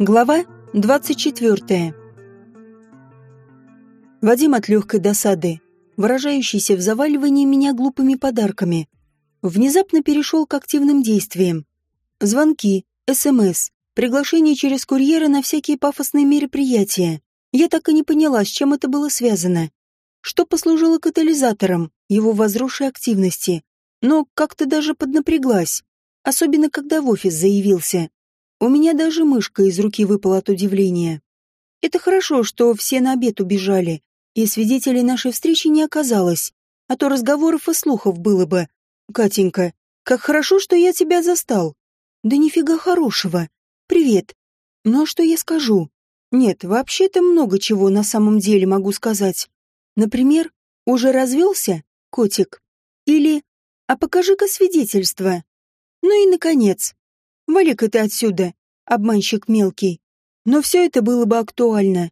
Глава 24. Вадим от легкой досады, выражающийся в заваливании меня глупыми подарками, внезапно перешел к активным действиям. Звонки, СМС, приглашение через курьера на всякие пафосные мероприятия. Я так и не поняла, с чем это было связано. Что послужило катализатором его возросшей активности. Но как-то даже поднапряглась. Особенно, когда в офис заявился. У меня даже мышка из руки выпала от удивления. Это хорошо, что все на обед убежали, и свидетелей нашей встречи не оказалось, а то разговоров и слухов было бы. Катенька, как хорошо, что я тебя застал. Да нифига хорошего. Привет. Ну а что я скажу? Нет, вообще-то много чего на самом деле могу сказать. Например, уже развелся, котик? Или «А покажи-ка свидетельство». Ну и, наконец, «Вали-ка ты отсюда, обманщик мелкий». Но все это было бы актуально,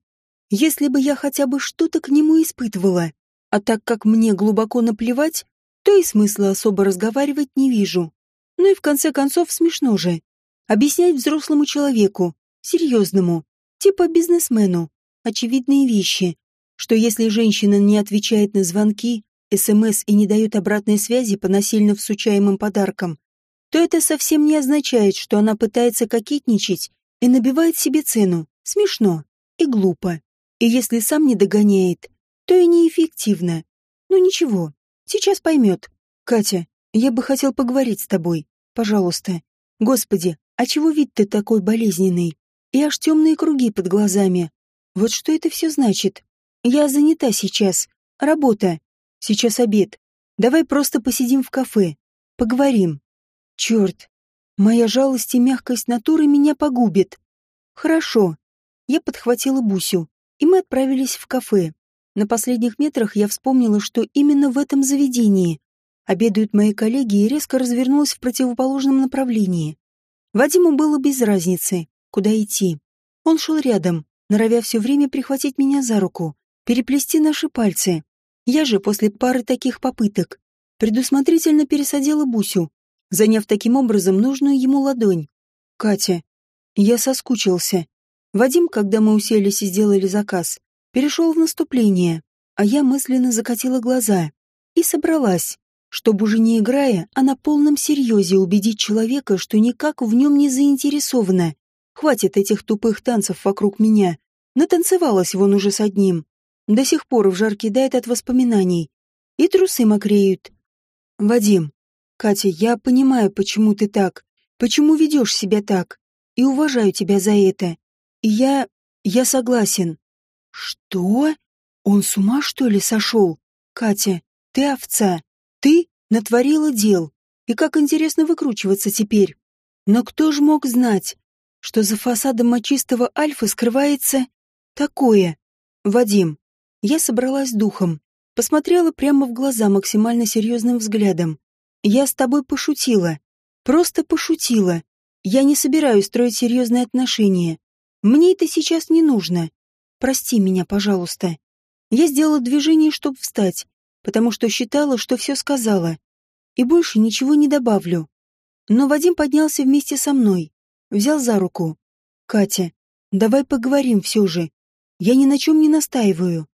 если бы я хотя бы что-то к нему испытывала. А так как мне глубоко наплевать, то и смысла особо разговаривать не вижу. Ну и в конце концов смешно же. Объяснять взрослому человеку, серьезному, типа бизнесмену, очевидные вещи, что если женщина не отвечает на звонки, СМС и не дает обратной связи по насильно всучаемым подаркам, то это совсем не означает, что она пытается кокетничать и набивает себе цену. Смешно и глупо. И если сам не догоняет, то и неэффективно. Ну ничего, сейчас поймет. Катя, я бы хотел поговорить с тобой. Пожалуйста. Господи, а чего вид ты такой болезненный? И аж темные круги под глазами. Вот что это все значит? Я занята сейчас. Работа. Сейчас обед. Давай просто посидим в кафе. Поговорим. Черт. Моя жалость и мягкость натуры меня погубит. Хорошо. Я подхватила Бусю, и мы отправились в кафе. На последних метрах я вспомнила, что именно в этом заведении обедают мои коллеги и резко развернулась в противоположном направлении. Вадиму было без разницы, куда идти. Он шел рядом, норовя все время прихватить меня за руку, переплести наши пальцы. Я же после пары таких попыток предусмотрительно пересадила Бусю, заняв таким образом нужную ему ладонь. «Катя, я соскучился». Вадим, когда мы уселись и сделали заказ, перешел в наступление, а я мысленно закатила глаза и собралась чтобы уже не играя, а на полном серьезе убедить человека, что никак в нем не заинтересована. Хватит этих тупых танцев вокруг меня. Натанцевалась вон уже с одним. До сих пор в жар кидает от воспоминаний. И трусы мокреют. Вадим, Катя, я понимаю, почему ты так, почему ведешь себя так, и уважаю тебя за это. И я... я согласен. Что? Он с ума, что ли, сошел? Катя, ты овца. Ты натворила дел, и как интересно выкручиваться теперь. Но кто ж мог знать, что за фасадом мочистого альфа скрывается такое? Вадим, я собралась духом, посмотрела прямо в глаза максимально серьезным взглядом. Я с тобой пошутила. Просто пошутила. Я не собираюсь строить серьезные отношения. Мне это сейчас не нужно. Прости меня, пожалуйста. Я сделала движение, чтобы встать, потому что считала, что все сказала. И больше ничего не добавлю. Но Вадим поднялся вместе со мной, взял за руку. «Катя, давай поговорим все же. Я ни на чем не настаиваю.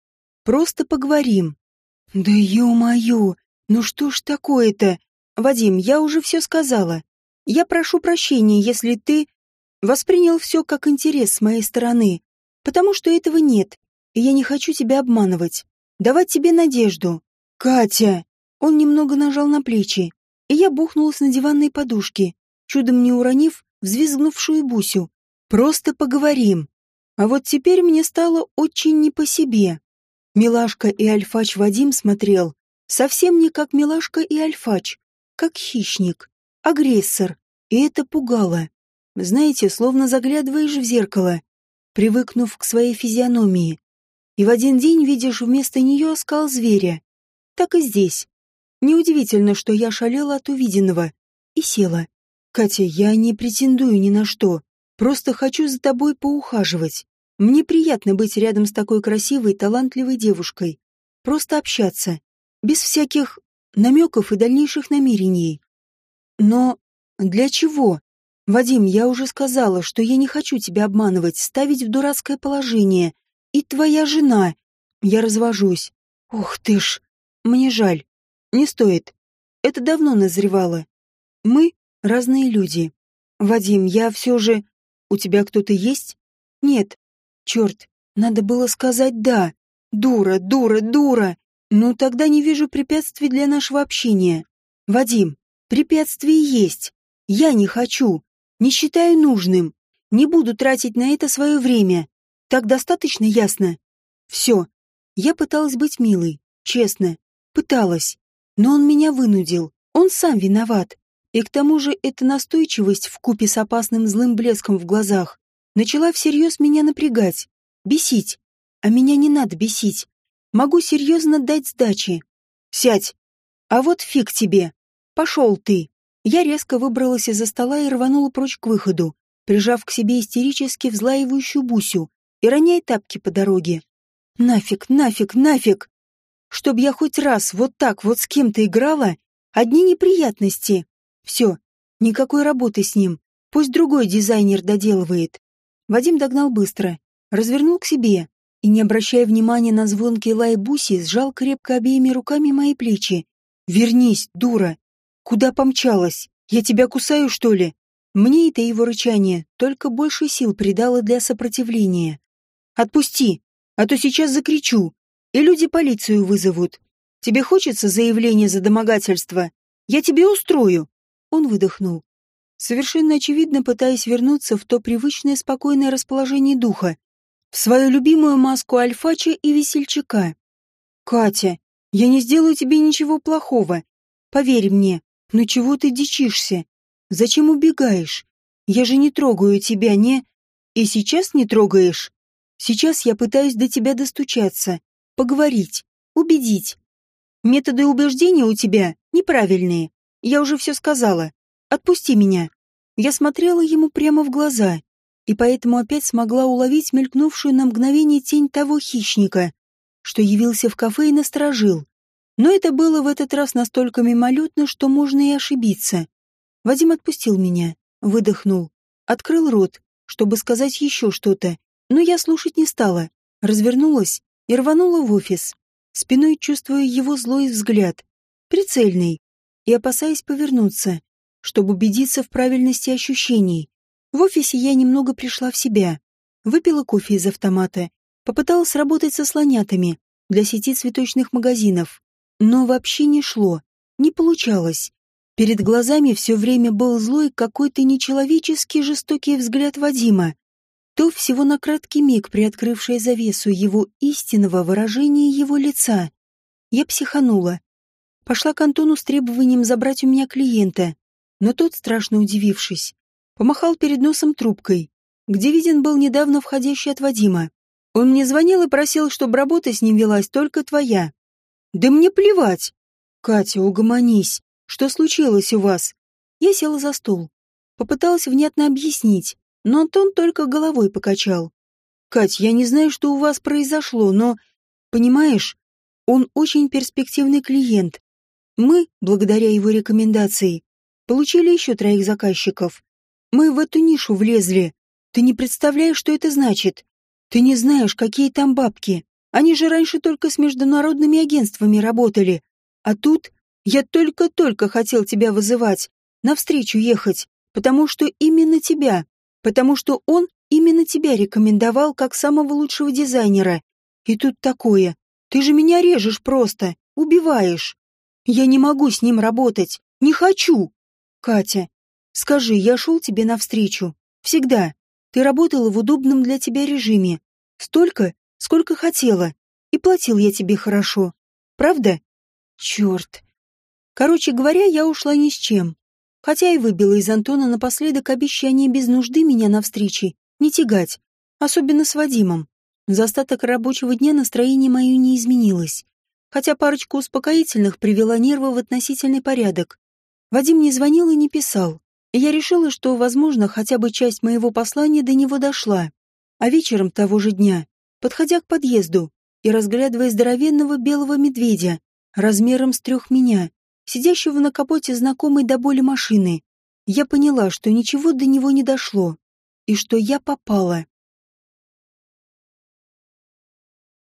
Просто поговорим». «Да ё-моё, ну что ж такое-то? Вадим, я уже все сказала. Я прошу прощения, если ты воспринял все как интерес с моей стороны, потому что этого нет, и я не хочу тебя обманывать, давать тебе надежду. «Катя!» Он немного нажал на плечи, и я бухнулась на диванной подушке, чудом не уронив взвизгнувшую Бусю. «Просто поговорим». А вот теперь мне стало очень не по себе. Милашка и Альфач Вадим смотрел совсем не как Милашка и Альфач, как хищник, агрессор, и это пугало. Знаете, словно заглядываешь в зеркало, привыкнув к своей физиономии, и в один день видишь вместо нее оскал зверя так и здесь. Неудивительно, что я шалела от увиденного и села. Катя, я не претендую ни на что, просто хочу за тобой поухаживать. Мне приятно быть рядом с такой красивой, талантливой девушкой. Просто общаться, без всяких намеков и дальнейших намерений. Но для чего? Вадим, я уже сказала, что я не хочу тебя обманывать, ставить в дурацкое положение. И твоя жена. Я развожусь. Ух ты ж. Мне жаль. Не стоит. Это давно назревало. Мы разные люди. Вадим, я все же... У тебя кто-то есть? Нет. Черт, надо было сказать «да». Дура, дура, дура. Ну, тогда не вижу препятствий для нашего общения. Вадим, препятствия есть. Я не хочу. Не считаю нужным. Не буду тратить на это свое время. Так достаточно ясно? Все. Я пыталась быть милой, честно. Пыталась. Но он меня вынудил. Он сам виноват. И к тому же эта настойчивость в купе с опасным злым блеском в глазах начала всерьез меня напрягать, бесить. А меня не надо бесить. Могу серьезно дать сдачи. Сядь. А вот фиг тебе. Пошел ты. Я резко выбралась из-за стола и рванула прочь к выходу, прижав к себе истерически взлаивающую Бусю и роняя тапки по дороге. Нафиг, нафиг, нафиг. Чтоб я хоть раз вот так вот с кем-то играла, одни неприятности. Все, никакой работы с ним. Пусть другой дизайнер доделывает. Вадим догнал быстро, развернул к себе, и, не обращая внимания на звонкий лай буси, сжал крепко обеими руками мои плечи. «Вернись, дура! Куда помчалась? Я тебя кусаю, что ли?» Мне это его рычание только больше сил придало для сопротивления. «Отпусти, а то сейчас закричу, и люди полицию вызовут. Тебе хочется заявление за домогательство? Я тебе устрою!» Он выдохнул, совершенно очевидно пытаясь вернуться в то привычное спокойное расположение духа, в свою любимую маску альфача и весельчака. «Катя, я не сделаю тебе ничего плохого. Поверь мне, но чего ты дичишься? Зачем убегаешь? Я же не трогаю тебя, не... И сейчас не трогаешь? Сейчас я пытаюсь до тебя достучаться, поговорить, убедить. Методы убеждения у тебя неправильные. Я уже все сказала. Отпусти меня». Я смотрела ему прямо в глаза и поэтому опять смогла уловить мелькнувшую на мгновение тень того хищника, что явился в кафе и насторожил. Но это было в этот раз настолько мимолетно, что можно и ошибиться. Вадим отпустил меня, выдохнул, открыл рот, чтобы сказать еще что-то, но я слушать не стала, развернулась и рванула в офис, спиной чувствуя его злой взгляд, прицельный, и опасаясь повернуться, чтобы убедиться в правильности ощущений. В офисе я немного пришла в себя. Выпила кофе из автомата. Попыталась работать со слонятами для сети цветочных магазинов. Но вообще не шло. Не получалось. Перед глазами все время был злой какой-то нечеловеческий жестокий взгляд Вадима. То всего на краткий миг приоткрывшая завесу его истинного выражения его лица. Я психанула. Пошла к Антону с требованием забрать у меня клиента. Но тот, страшно удивившись, помахал перед носом трубкой, где виден был недавно входящий от Вадима. Он мне звонил и просил, чтобы работа с ним велась только твоя. Да мне плевать. Катя, угомонись. Что случилось у вас? Я села за стол. Попыталась внятно объяснить, но Антон только головой покачал. Кать, я не знаю, что у вас произошло, но... Понимаешь, он очень перспективный клиент. Мы, благодаря его рекомендации, получили еще троих заказчиков. Мы в эту нишу влезли. Ты не представляешь, что это значит. Ты не знаешь, какие там бабки. Они же раньше только с международными агентствами работали. А тут я только-только хотел тебя вызывать, навстречу ехать, потому что именно тебя, потому что он именно тебя рекомендовал как самого лучшего дизайнера. И тут такое. Ты же меня режешь просто, убиваешь. Я не могу с ним работать, не хочу. Катя, Скажи, я шел тебе навстречу. Всегда. Ты работала в удобном для тебя режиме. Столько, сколько хотела. И платил я тебе хорошо. Правда? Черт. Короче говоря, я ушла ни с чем. Хотя и выбила из Антона напоследок обещание без нужды меня на встрече не тягать. Особенно с Вадимом. За остаток рабочего дня настроение мое не изменилось. Хотя парочку успокоительных привела нервы в относительный порядок. Вадим не звонил и не писал я решила, что, возможно, хотя бы часть моего послания до него дошла. А вечером того же дня, подходя к подъезду и разглядывая здоровенного белого медведя, размером с трех меня, сидящего на капоте знакомой до боли машины, я поняла, что ничего до него не дошло, и что я попала.